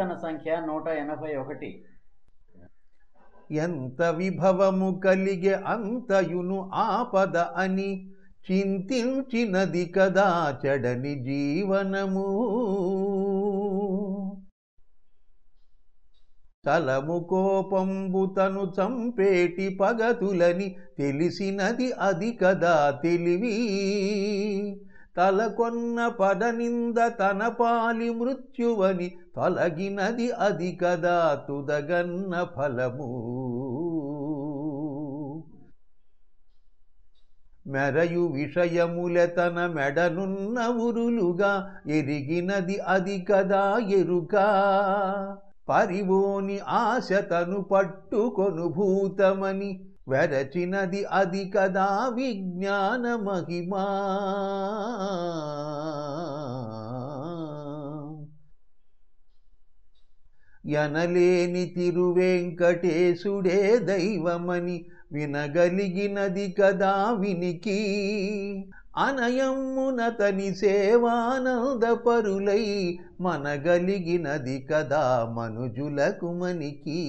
కీర్తన సంఖ్య నూట ఎనభై ఒకటి. ఎంత విభవము కలిగే అంతయును ఆపద అని చింతించినది కదా చెడని జీవనము. తలము కోపంబు తను చంపేటి పగతులని తెలిసినది అది కదా తెలివి. తలకొన్న పదనింద తన పాలి మృత్యువని తొలగినది అది కదా తుదగన్న ఫలము. మెరయు విషయముల తన మెడనున్న ఉరులుగా ఎరిగినది అది కదా ఎరుగా పరివోని ఆశ తను పట్టుకొను భూతమని వెరచినది అది కదా విజ్ఞాన మహిమా. ఎనలేని తిరువెంకటేశుడే దైవమని వినగలిగినది కదా వినికి. అనయమ్మునతని సేవానందపరులై మనగలిగినది కదా మనుజులకు మనికి